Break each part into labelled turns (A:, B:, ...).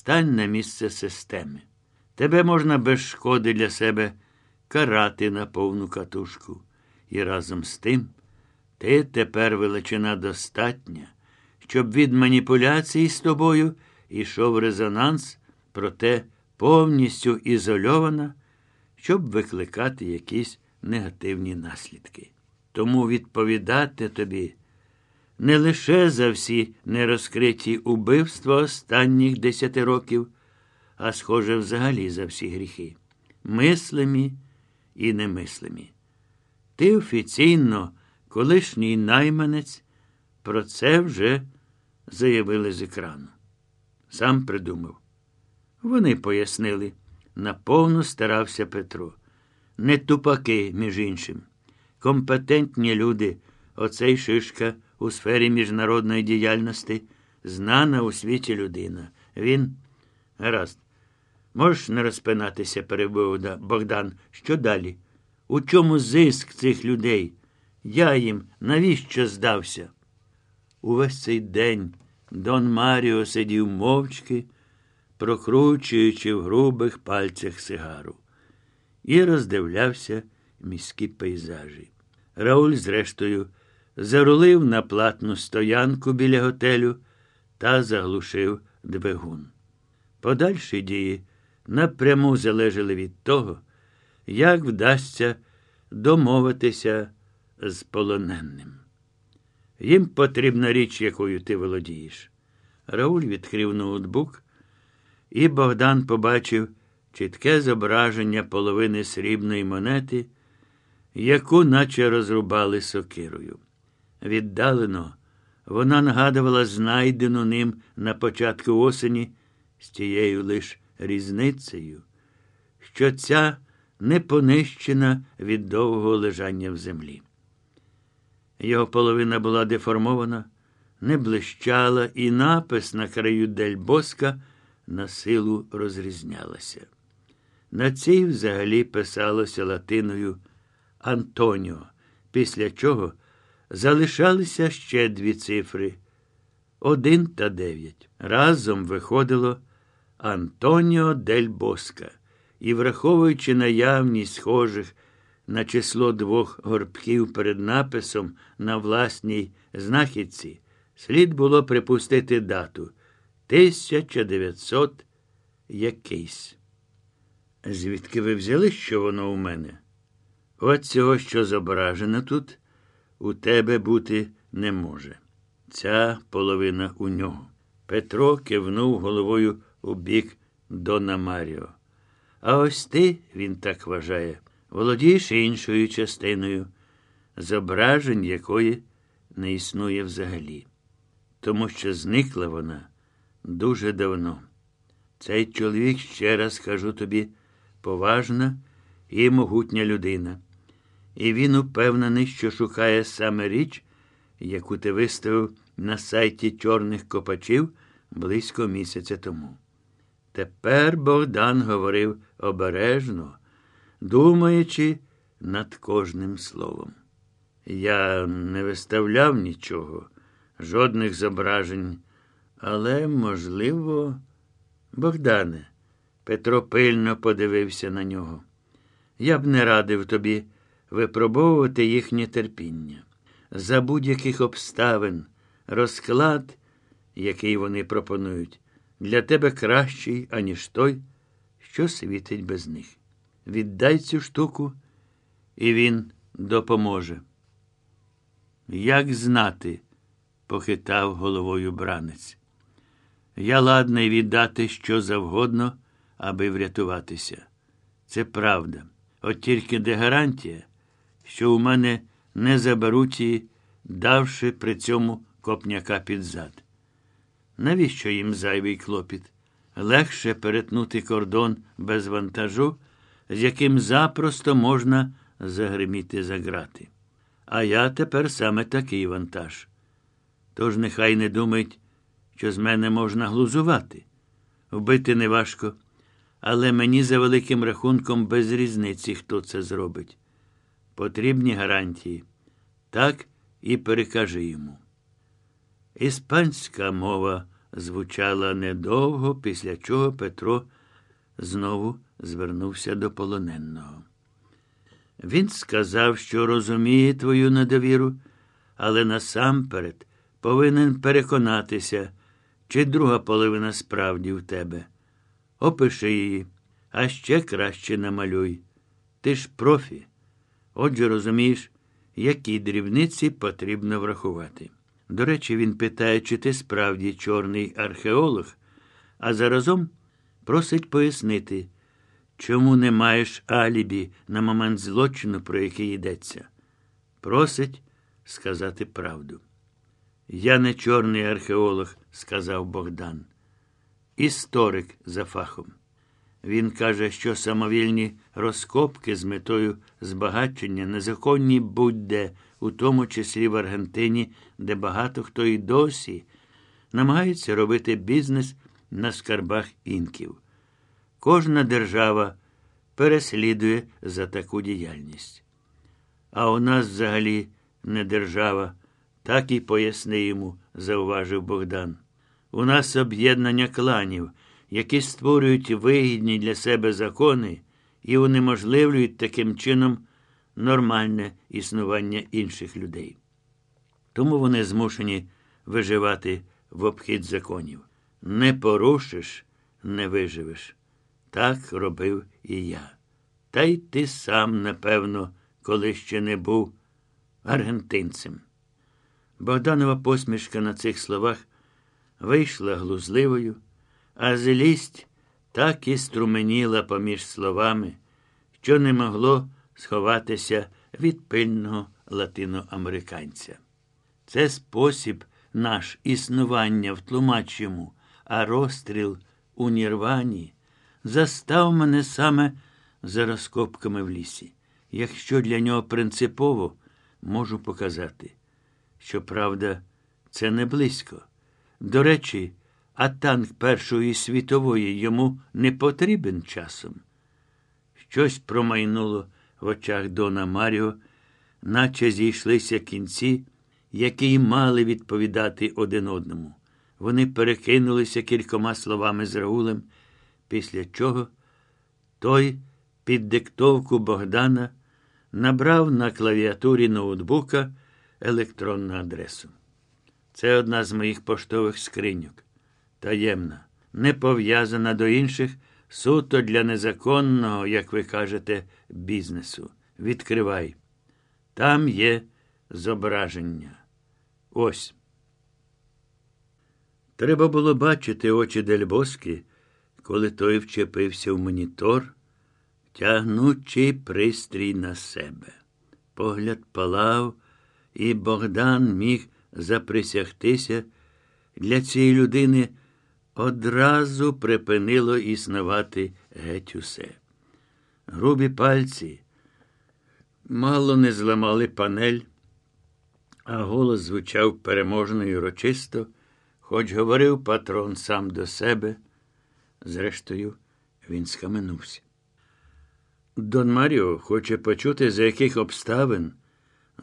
A: стань на місце системи. Тебе можна без шкоди для себе карати на повну катушку. І разом з тим ти тепер величина достатня, щоб від маніпуляцій з тобою йшов резонанс, проте повністю ізольована, щоб викликати якісь негативні наслідки. Тому відповідати тобі не лише за всі нерозкриті убивства останніх десяти років, а схоже, взагалі за всі гріхи, мислимі і немислимі. Ти офіційно, колишній найманець, про це вже заявили з екрану. Сам придумав. Вони пояснили, наповну старався Петро. Не тупаки, між іншим. Компетентні люди, оцей шишка у сфері міжнародної діяльності, знана у світі людина. Він. Гаразд. Можеш не розпинатися, перебив Богдан. Що далі? У чому зиск цих людей? Я їм навіщо здався? Увесь цей день Дон Маріо сидів мовчки, прокручуючи в грубих пальцях сигару, і роздивлявся міські пейзажі. Рауль, зрештою, зарулив на платну стоянку біля готелю та заглушив двигун. Подальші дії напряму залежали від того, як вдасться домовитися з полоненним. Їм потрібна річ, якою ти володієш. Рауль відкрив ноутбук, і Богдан побачив чітке зображення половини срібної монети, яку наче розрубали сокирою. Віддалено вона нагадувала знайдену ним на початку осені з тією лиш різницею, що ця не понищена від довгого лежання в землі. Його половина була деформована, не блищала, і напис на краю Дельбоска на силу розрізнялася. На цій взагалі писалося латиною Антоніо, після чого залишалися ще дві цифри один та дев'ять. Разом виходило Антоніо Дель Боска, і, враховуючи наявність схожих на число двох горбків перед написом на власній знахідці, слід було припустити дату 1900 якийсь. Звідки ви взяли, що воно у мене? От цього, що зображено тут, у тебе бути не може. Ця половина у нього. Петро кивнув головою у бік Дона Маріо. А ось ти, він так вважає, володієш іншою частиною, зображень якої не існує взагалі, тому що зникла вона дуже давно. Цей чоловік, ще раз кажу тобі, поважна і могутня людина. І він упевнений, що шукає саме річ, яку ти виставив на сайті чорних копачів близько місяця тому. Тепер Богдан говорив обережно, думаючи над кожним словом. Я не виставляв нічого, жодних зображень, але, можливо, Богдане, Петро пильно подивився на нього. Я б не радив тобі випробовувати їхнє терпіння. За будь-яких обставин, розклад, який вони пропонують, для тебе кращий, аніж той, що світить без них. Віддай цю штуку, і він допоможе. Як знати, похитав головою бранець. Я ладний віддати що завгодно, аби врятуватися. Це правда. От тільки де гарантія, що у мене не заберуть її, давши при цьому копняка під зад. Навіщо їм зайвий клопіт? Легше перетнути кордон без вантажу, з яким запросто можна загриміти за грати. А я тепер саме такий вантаж. Тож нехай не думають, що з мене можна глузувати. Вбити неважко, але мені за великим рахунком без різниці, хто це зробить. Потрібні гарантії. Так і перекажи йому. Іспанська мова звучала недовго, після чого Петро знову звернувся до полоненого. Він сказав, що розуміє твою недовіру, але насамперед повинен переконатися, чи друга половина справді в тебе. Опиши її, а ще краще намалюй. Ти ж профі. Отже, розумієш, які дрібниці потрібно врахувати. До речі, він питає, чи ти справді чорний археолог, а заразом просить пояснити, чому не маєш алібі на момент злочину, про який йдеться. Просить сказати правду. Я не чорний археолог, сказав Богдан. Історик за фахом. Він каже, що самовільні розкопки з метою збагачення незаконні будь-де, у тому числі в Аргентині, де багато хто і досі намагається робити бізнес на скарбах інків. Кожна держава переслідує за таку діяльність. А у нас взагалі не держава, так і поясни йому, зауважив Богдан. У нас об'єднання кланів, які створюють вигідні для себе закони і унеможливлюють таким чином нормальне існування інших людей. Тому вони змушені виживати в обхід законів. Не порушиш, не виживеш. Так робив і я. Та й ти сам, напевно, коли ще не був аргентинцем. Богданова посмішка на цих словах вийшла глузливою, а злість так і струменіла поміж словами, що не могло сховатися від пильного латиноамериканця. Це спосіб наш існування в тлумачому, а розстріл у Нірвані застав мене саме за розкопками в лісі. Якщо для нього принципово, можу показати. Щоправда, це не близько. До речі, а танк Першої світової йому не потрібен часом. Щось промайнуло в очах Дона Маріо, наче зійшлися кінці, які й мали відповідати один одному. Вони перекинулися кількома словами з Раулем, після чого той під диктовку Богдана набрав на клавіатурі ноутбука електронну адресу. Це одна з моїх поштових скриньок. Таємна, не пов'язана до інших, суто для незаконного, як ви кажете, бізнесу. Відкривай. Там є зображення. Ось. Треба було бачити очі Дельбоски, коли той вчепився в монітор, тягнучи пристрій на себе. Погляд палав, і Богдан міг заприсягтися, для цієї людини одразу припинило існувати геть усе. Грубі пальці мало не зламали панель, а голос звучав переможно і урочисто, хоч говорив патрон сам до себе. Зрештою, він схаменувся. Дон Маріо хоче почути, за яких обставин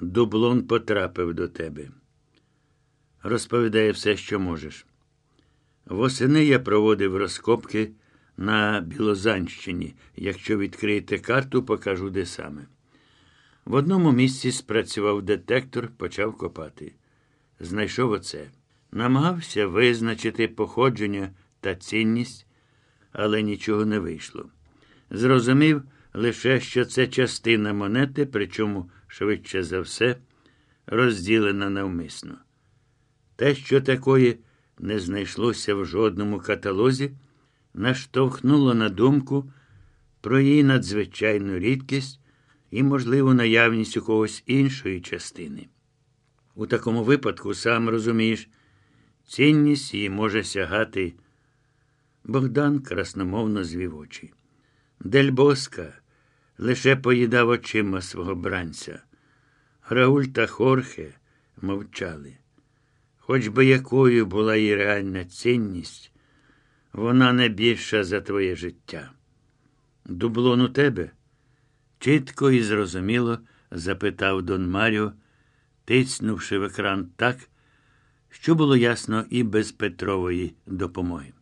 A: дублон потрапив до тебе. Розповідає все, що можеш. Восени я проводив розкопки на Білозанщині. Якщо відкриєте карту, покажу де саме. В одному місці спрацював детектор, почав копати. Знайшов оце. Намагався визначити походження та цінність, але нічого не вийшло. Зрозумів лише, що це частина монети, причому, швидше за все, розділена навмисно. Те, що такої не знайшлося в жодному каталозі, наштовхнуло на думку про її надзвичайну рідкість і, можливо, наявність у когось іншої частини. У такому випадку, сам розумієш, цінність її може сягати. Богдан красномовно звів очі. Дельбоска лише поїдав очима свого бранця. Рауль та Хорхе мовчали. Хоч би якою була її реальна цінність, вона не більша за твоє життя. Дублон у тебе? Чітко і зрозуміло запитав Дон Маріо, тицнувши в екран так, що було ясно і без Петрової допомоги.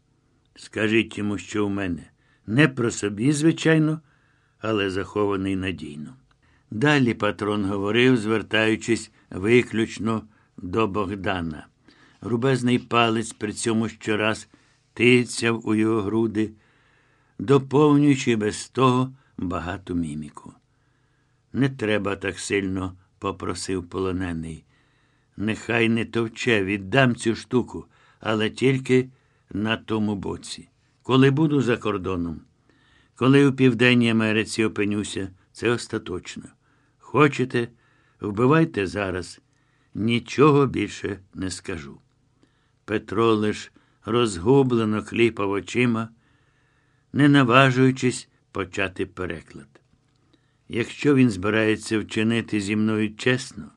A: Скажіть йому, що у мене не про собі, звичайно, але захований надійно. Далі патрон говорив, звертаючись виключно до Богдана. Рубезний палець при цьому щораз тицяв у його груди, доповнюючи без того багату міміку. Не треба так сильно, попросив полонений. Нехай не товче, віддам цю штуку, але тільки на тому боці. Коли буду за кордоном, коли у Південній Америці опинюся, це остаточно. Хочете, вбивайте зараз, нічого більше не скажу. Петро лиш розгублено кліпав очима, не наважуючись почати переклад. Якщо він збирається вчинити зі мною чесно,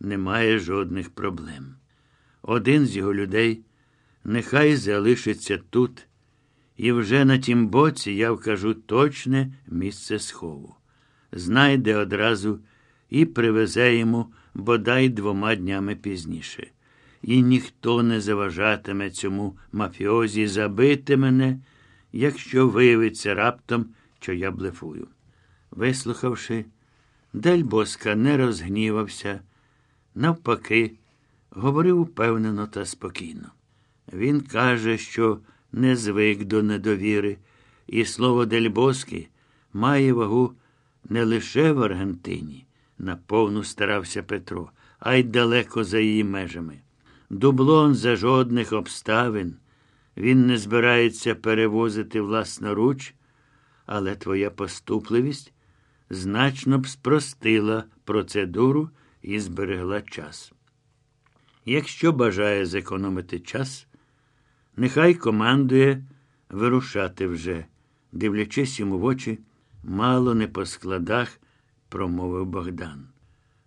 A: немає жодних проблем. Один з його людей нехай залишиться тут, і вже на тім боці я вкажу точне місце схову. Знайде одразу і привезе йому бодай двома днями пізніше. І ніхто не заважатиме цьому мафіозі забити мене, якщо виявиться раптом, що я блефую. Вислухавши, Дель Боска не розгнівався, навпаки, говорив упевнено та спокійно. Він каже, що не звик до недовіри, і слово Дель Боски має вагу не лише в Аргентині, наповну старався Петро, а й далеко за її межами. Дублон за жодних обставин він не збирається перевозити власноруч, але твоя поступливість значно б спростила процедуру і зберегла час. Якщо бажає зекономити час, нехай командує вирушати вже, дивлячись йому в очі, мало не по складах, промовив Богдан.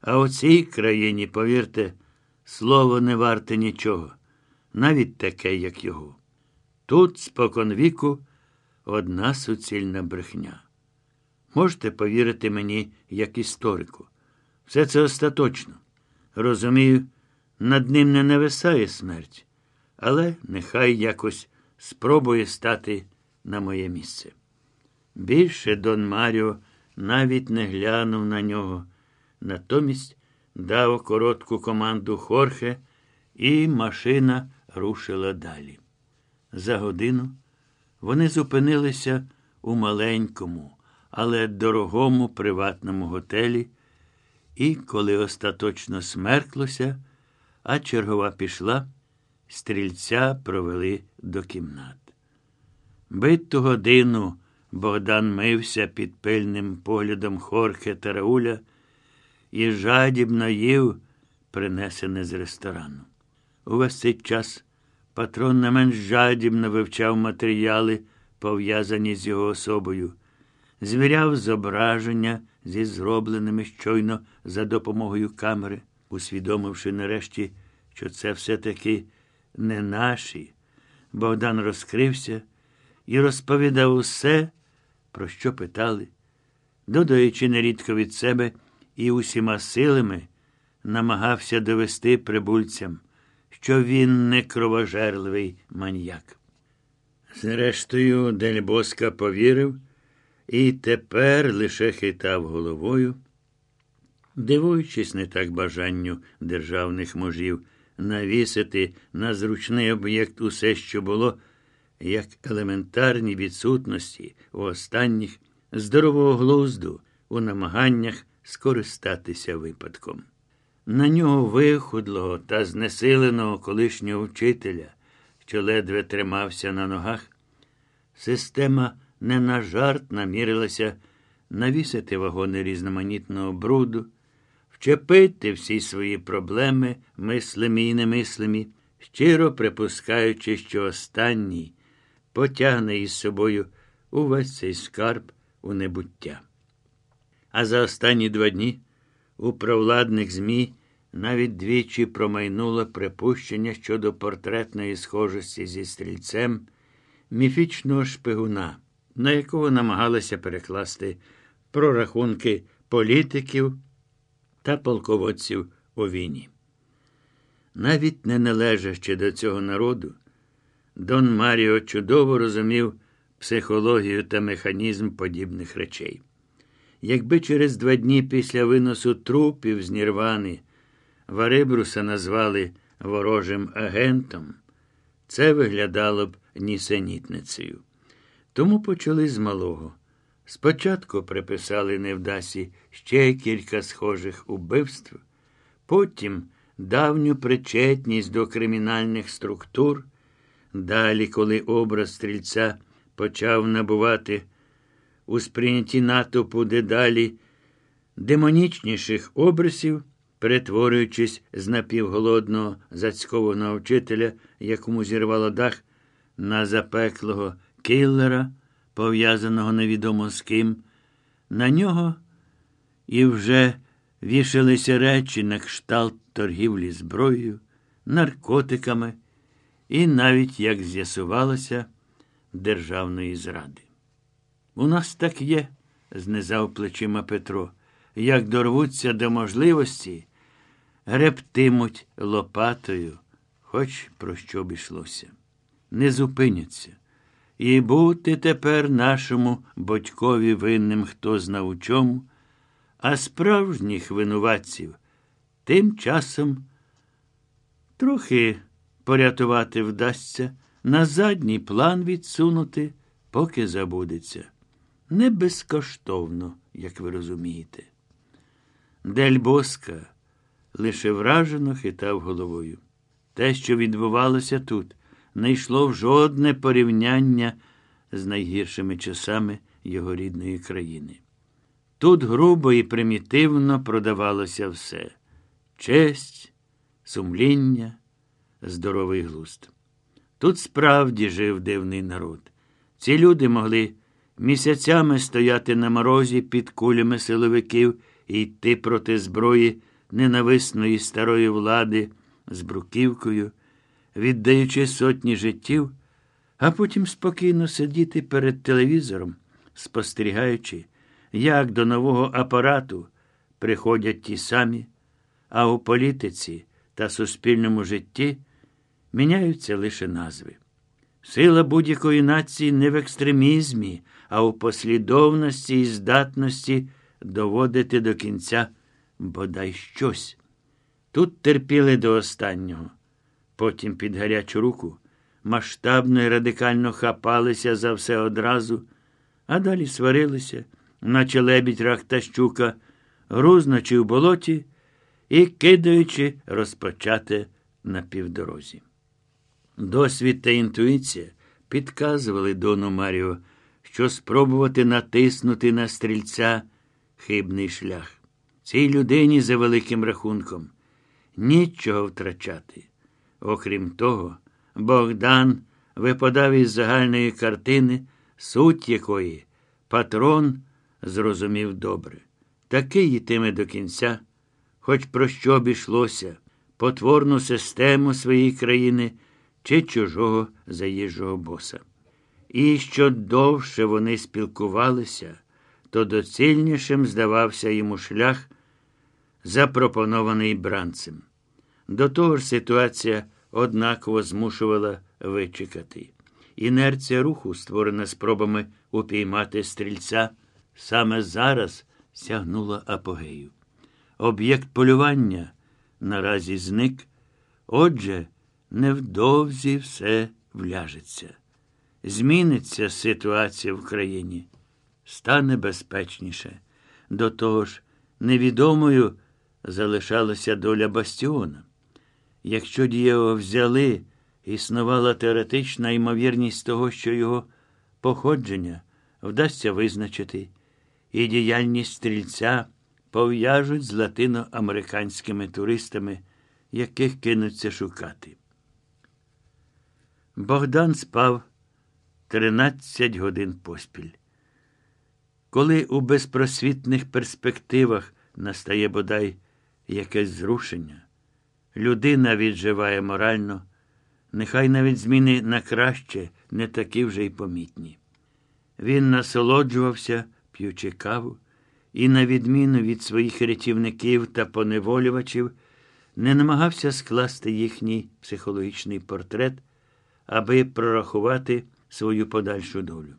A: А у цій країні, повірте, слово не варте нічого, навіть таке, як його. Тут, споконвіку, одна суцільна брехня. Можете повірити мені, як історику. Все це остаточно. Розумію, над ним не нависає смерть, але нехай якось спробує стати на моє місце. Більше Дон Маріо навіть не глянув на нього, натомість дав коротку команду Хорхе, і машина рушила далі. За годину вони зупинилися у маленькому, але дорогому приватному готелі, і, коли остаточно смерклося, а чергова пішла, стрільця провели до кімнат. Биту годину Богдан мився під пильним поглядом Хорхе та Рауля і жадібно їв, принесене з ресторану. Увесь цей час патрон не менш жадібно вивчав матеріали, пов'язані з його особою, звіряв зображення зі зробленими щойно за допомогою камери, усвідомивши нарешті, що це все-таки не наші. Богдан розкрився і розповідав усе, про що питали, додаючи нерідко від себе і усіма силами намагався довести прибульцям, що він не кровожерливий маньяк. Зрештою, Дельбоска повірив і тепер лише хитав головою, дивуючись не так бажанню державних можів навісити на зручний об'єкт усе, що було, як елементарні відсутності у останніх здорового глузду у намаганнях скористатися випадком. На нього вихудлого та знесиленого колишнього вчителя, що ледве тримався на ногах, система не на жарт намірилася навісити вагони різноманітного бруду, вчепити всі свої проблеми, мислимі і немислимі, щиро припускаючи, що останній потягне із собою увесь цей скарб у небуття. А за останні два дні у провладних ЗМІ навіть двічі промайнуло припущення щодо портретної схожості зі стрільцем міфічного шпигуна, на якого намагалися перекласти прорахунки політиків та полководців у війні. навіть не належачи до цього народу, Дон Маріо чудово розумів психологію та механізм подібних речей. Якби через два дні після виносу трупів з Нірвани Варибруса назвали ворожим агентом, це виглядало б нісенітницею. Тому почали з малого. Спочатку приписали невдасі ще кілька схожих убивств, потім давню причетність до кримінальних структур. Далі, коли образ стрільця почав набувати у сприйнятті натовпу дедалі демонічніших образів, перетворюючись з напівголодного зацькованого вчителя, якому зірвало дах, на запеклого киллера, пов'язаного невідомо з ким, на нього і вже вішалися речі на кшталт торгівлі зброєю, наркотиками і навіть, як з'ясувалося, державної зради. У нас так є, знизав плечима Петро. Як дорвуться до можливості, грептимуть лопатою, хоч про що б ішлося. Не зупиняться. І бути тепер нашому батькові винним хто зна у чому, а справжніх винуватців тим часом трохи порятувати вдасться, на задній план відсунути, поки забудеться. Не безкоштовно, як ви розумієте. Дель Боска лише вражено хитав головою. Те, що відбувалося тут, не йшло в жодне порівняння з найгіршими часами його рідної країни. Тут грубо і примітивно продавалося все честь, сумління, здоровий глузд. Тут справді жив дивний народ. Ці люди могли місяцями стояти на морозі під кулями силовиків і йти проти зброї ненависної старої влади з бруківкою, віддаючи сотні життів, а потім спокійно сидіти перед телевізором, спостерігаючи, як до нового апарату приходять ті самі, а у політиці та суспільному житті міняються лише назви. Сила будь-якої нації не в екстремізмі, а у послідовності і здатності доводити до кінця бодай щось. Тут терпіли до останнього. Потім під гарячу руку масштабно і радикально хапалися за все одразу, а далі сварилися, наче лебідь рах та щука, грузночи в болоті і кидаючи розпочати на півдорозі. Досвід та інтуїція підказували Дону Маріо, що спробувати натиснути на стрільця хибний шлях. Цій людині за великим рахунком нічого втрачати. Окрім того, Богдан випадав із загальної картини, суть якої патрон зрозумів добре. Такий йтиме до кінця, хоч про що б ішлося, потворну систему своєї країни чи чужого заїжджого боса. І що довше вони спілкувалися, то доцільнішим здавався йому шлях, запропонований бранцем. До того ж ситуація однаково змушувала вичекати. Інерція руху, створена спробами упіймати стрільця, саме зараз сягнула апогею. Об'єкт полювання наразі зник, отже, невдовзі все вляжеться. Зміниться ситуація в країні, стане безпечніше. До того ж, невідомою залишалася доля бастіона. Якщо дієво взяли, існувала теоретична ймовірність того, що його походження вдасться визначити, і діяльність стрільця пов'яжуть з латиноамериканськими туристами, яких кинуться шукати. Богдан спав 13 годин поспіль. Коли у безпросвітних перспективах настає бодай якесь зрушення, людина відживає морально, нехай навіть зміни на краще не такі вже й помітні. Він насолоджувався, п'ючи каву, і, на відміну від своїх рятівників та поневолювачів, не намагався скласти їхній психологічний портрет, аби прорахувати свою подальшу долю.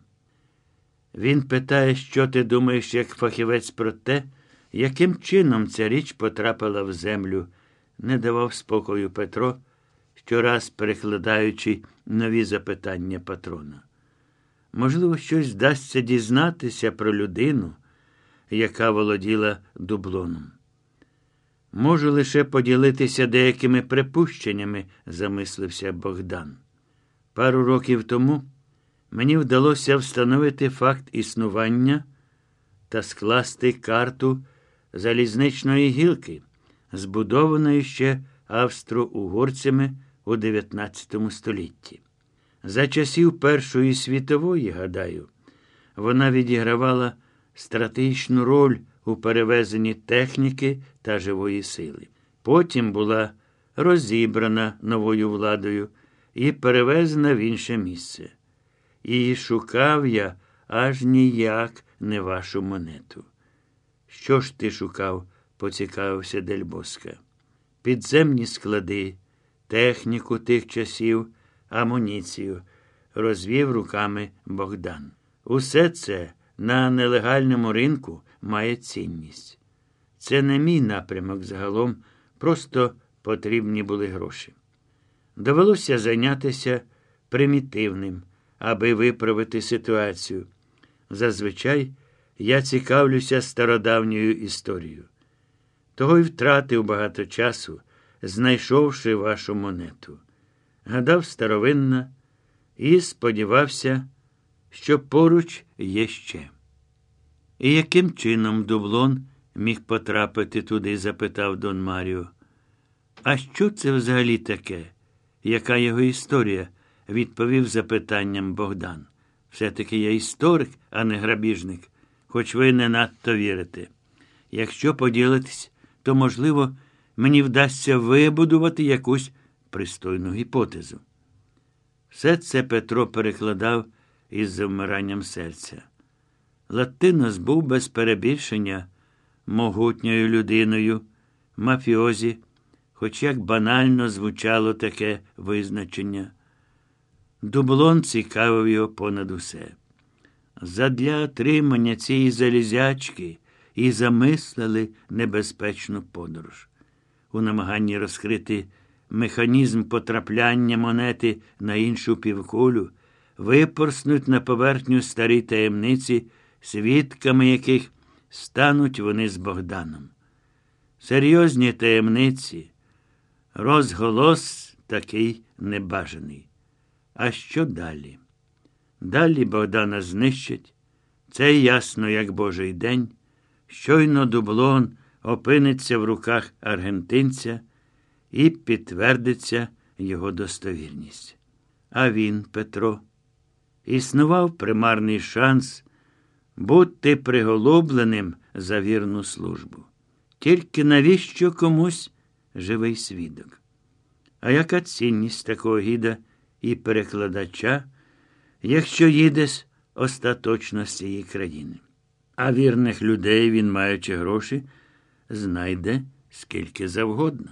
A: Він питає, що ти думаєш як фахівець про те, яким чином ця річ потрапила в землю, не давав спокою Петро, щораз перекладаючи нові запитання патрона. Можливо, щось вдасться дізнатися про людину, яка володіла дублоном. Можу лише поділитися деякими припущеннями, замислився Богдан. Пару років тому мені вдалося встановити факт існування та скласти карту залізничної гілки, збудованої ще австро-угорцями у 19 столітті. За часів Першої світової, гадаю, вона відігравала стратегічну роль у перевезенні техніки та живої сили. Потім була розібрана новою владою і перевезена в інше місце. І шукав я аж ніяк не вашу монету. Що ж ти шукав? поцікавився Дельбоска. Підземні склади, техніку тих часів, амуніцію, розвів руками Богдан. Усе це на нелегальному ринку має цінність. Це не мій напрямок загалом, просто потрібні були гроші. Довелося зайнятися примітивним, аби виправити ситуацію. Зазвичай я цікавлюся стародавньою історією. Того й втратив багато часу, знайшовши вашу монету. Гадав старовинна і сподівався, що поруч є ще. І яким чином дублон міг потрапити туди? запитав Дон Маріо. А що це взагалі таке? Яка його історія? Відповів запитанням Богдан. Все-таки я історик, а не грабіжник, хоч ви не надто вірите. Якщо поділитись, то, можливо, мені вдасться вибудувати якусь пристойну гіпотезу. Все це Петро перекладав із завмиранням серця. Латинос був без перебільшення могутньою людиною, мафіозі, хоч як банально звучало таке визначення. Дублон цікавив його понад усе. Задля отримання цієї залізячки і замислили небезпечну подорож. У намаганні розкрити механізм потрапляння монети на іншу півкулю, випорснуть на поверхню старі таємниці, свідками яких стануть вони з Богданом. Серйозні таємниці, розголос такий небажаний. А що далі? Далі Богдана знищать. Це ясно, як Божий день. Щойно дублон опиниться в руках аргентинця і підтвердиться його достовірність. А він, Петро, існував примарний шанс бути приголубленим за вірну службу. Тільки навіщо комусь живий свідок? А яка цінність такого гіда і перекладача, якщо їде остаточно з цієї країни? А вірних людей він, маючи гроші, знайде скільки завгодно.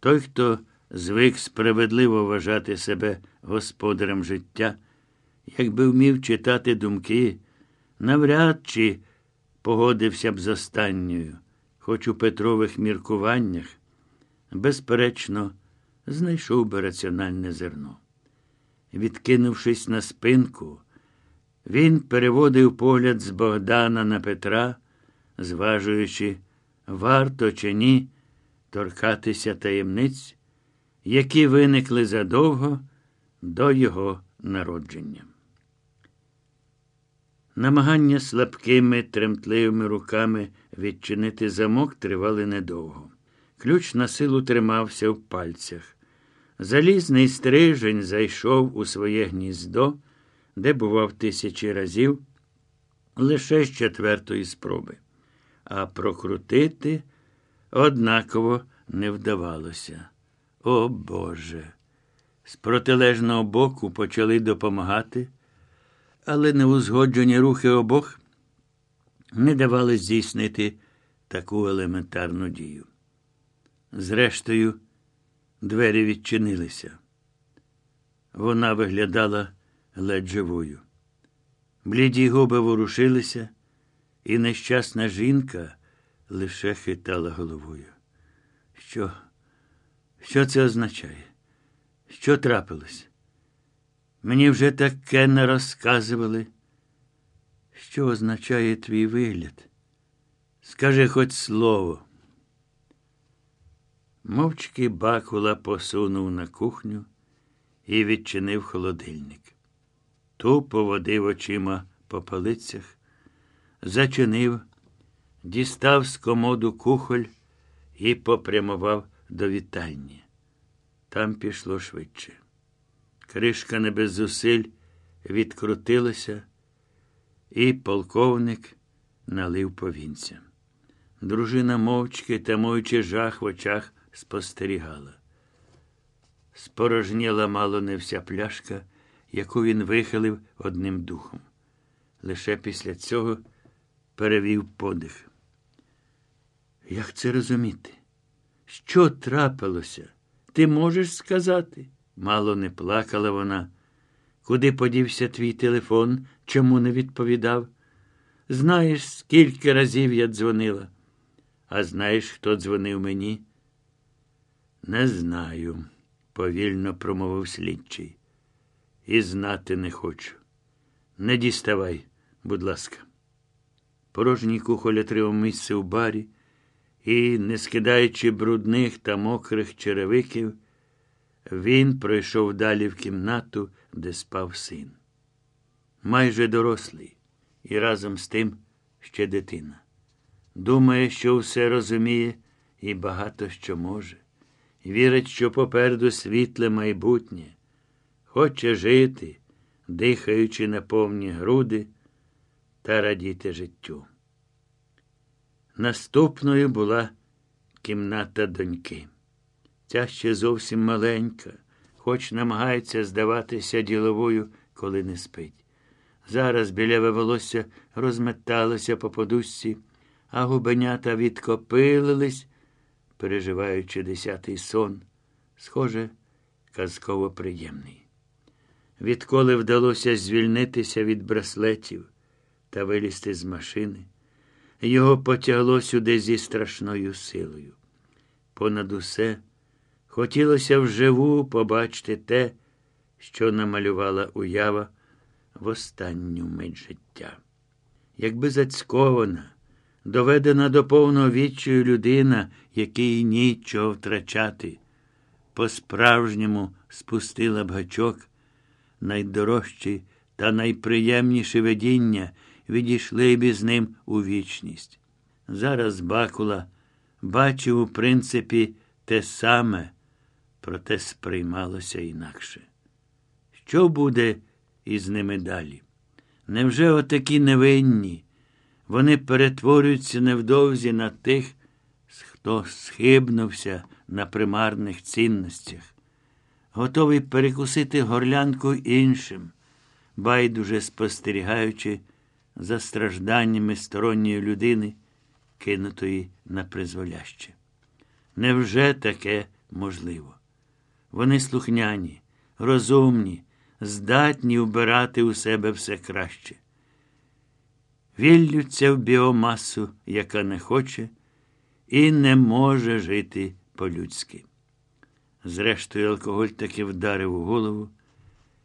A: Той, хто звик справедливо вважати себе господарем життя, якби вмів читати думки, навряд чи погодився б з останньою, хоч у Петрових міркуваннях, безперечно, знайшов би раціональне зерно. Відкинувшись на спинку, він переводив погляд з Богдана на Петра, зважуючи, варто чи ні торкатися таємниць, які виникли задовго до його народження. Намагання слабкими, тремтливими руками відчинити замок тривали недовго. Ключ на силу тримався в пальцях. Залізний стрижень зайшов у своє гніздо, де бував тисячі разів, лише з четвертої спроби. А прокрутити однаково не вдавалося. О Боже! З протилежного боку почали допомагати але неузгоджені рухи обох не давали здійснити таку елементарну дію. Зрештою, двері відчинилися. Вона виглядала ледь живою. Бліді губи ворушилися, і нещасна жінка лише хитала головою. Що? Що це означає? Що трапилось? Мені вже таке не розказували. Що означає твій вигляд? Скажи хоч слово. Мовчки бакула посунув на кухню і відчинив холодильник. Тупо водив очима по полицях, зачинив, дістав з комоду кухоль і попрямував до вітальні. Там пішло швидше. Кришка не без зусиль відкрутилася, і полковник налив повінця. Дружина мовчки, тамуючи жах в очах, спостерігала. Спорожніла мало не вся пляшка, яку він вихилив одним духом. Лише після цього перевів подих. Як це розуміти? Що трапилося? Ти можеш сказати? Мало не плакала вона. Куди подівся твій телефон, чому не відповідав? Знаєш, скільки разів я дзвонила. А знаєш, хто дзвонив мені? Не знаю, повільно промовив слідчий. І знати не хочу. Не діставай, будь ласка. Порожній кухоль отримав місце у барі і, не скидаючи брудних та мокрих черевиків, він пройшов далі в кімнату, де спав син. Майже дорослий, і разом з тим ще дитина. Думає, що все розуміє і багато що може. Вірить, що попереду світле майбутнє, хоче жити, дихаючи на повні груди та радіти життю. Наступною була кімната доньки. Ця ще зовсім маленька, хоч намагається здаватися діловою, коли не спить. Зараз біляве волосся розметалося по подушці, а губенята відкопилились, переживаючи десятий сон, схоже, казково приємний. Відколи вдалося звільнитися від браслетів та вилізти з машини, його потягло сюди зі страшною силою. Понад усе хотілося вживу побачити те, що намалювала уява в останню мить життя. Якби зацькована, доведена до повного відчаю людина, якій нічого втрачати, по-справжньому спустила б найдорожчі та найприємніші видіння відійшли б із ним у вічність. Зараз Бакула бачив у принципі те саме, проте сприймалося інакше. Що буде із ними далі? Невже отакі невинні? Вони перетворюються невдовзі на тих, хто схибнувся на примарних цінностях, готовий перекусити горлянку іншим, байдуже спостерігаючи за стражданнями сторонньої людини, кинутої на призволяще. Невже таке можливо? Вони слухняні, розумні, здатні вбирати у себе все краще. Віллються в біомасу, яка не хоче і не може жити по-людськи. Зрештою, алкоголь таки вдарив у голову,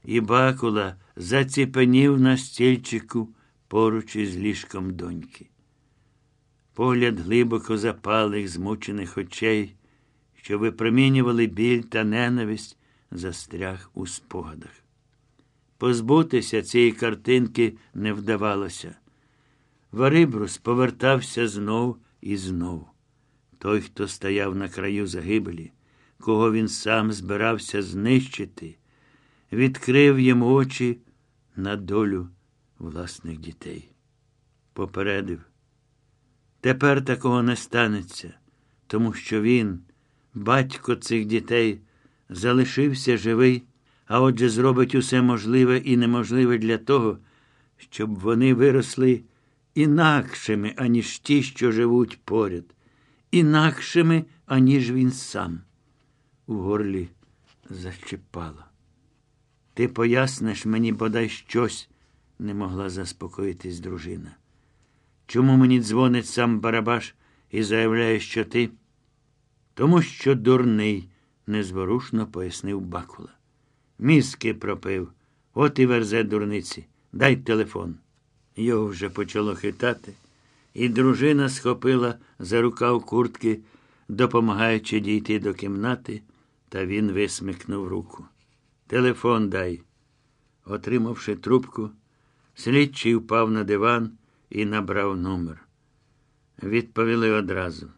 A: і бакула заціпенів на стільчику поруч із ліжком доньки. Погляд глибоко запалих, змучених очей, що випромінювали біль та ненависть, застряг у спогадах. Позбутися цієї картинки не вдавалося. Варибрус повертався знов і знов. Той, хто стояв на краю загибелі, кого він сам збирався знищити, відкрив йому очі на долю власних дітей. Попередив. Тепер такого не станеться, тому що він, батько цих дітей, залишився живий, а отже зробить усе можливе і неможливе для того, щоб вони виросли інакшими, аніж ті, що живуть поряд, інакшими, аніж він сам. У горлі защипало. Ти поясниш мені бодай щось, не могла заспокоїтись дружина. Чому мені дзвонить сам Барабаш і заявляє, що ти? Тому що дурний, незворушно пояснив Бакула. Мізки пропив, от і верзе дурниці. Дай телефон. Його вже почало хитати, і дружина схопила за рукав куртки, допомагаючи дійти до кімнати, та він висмикнув руку. Телефон дай. Отримавши трубку, слідчий впав на диван і набрав номер. Відповіли одразу.